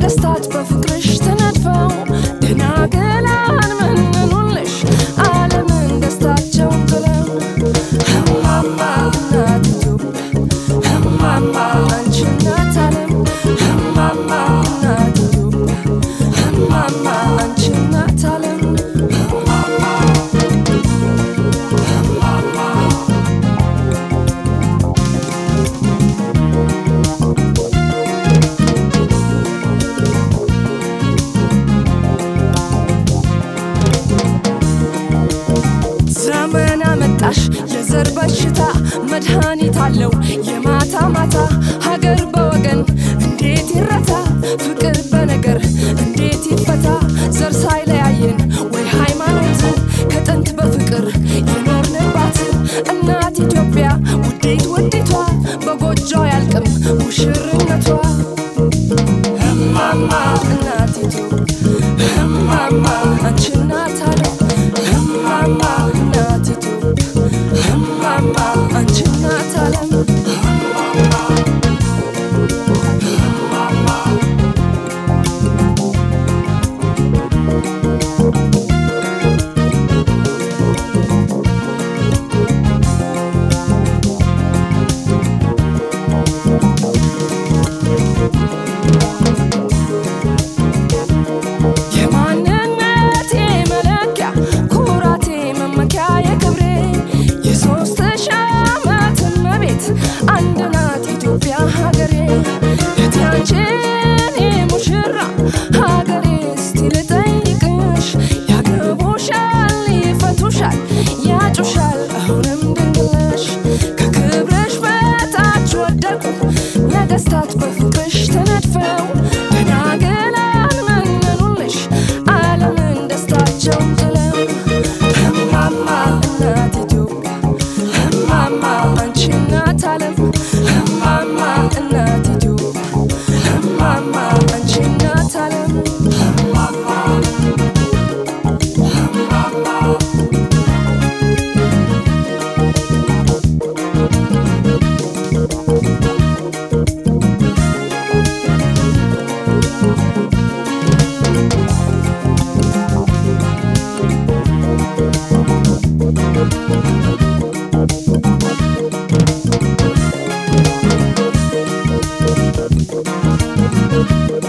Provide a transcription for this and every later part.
darkest thoughts, but forgot. የዘር በሽታ መድኃኒት አለው። የማታ ማታ ሀገር በወገን እንዴት ይረታ? ፍቅር በነገር እንዴት ይፈታ? ዘር ሳይለያየን ወይ ሃይማኖት ከጥንት በፍቅር የኖርንባት እናት ኢትዮጵያ ውዴት ውዴቷ በጎጆ ያልቅም ሙሽርነቷ። እማማ እናቲቱ እማማ አንቺ እናት አለ። እማማ not telling. Thank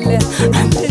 I.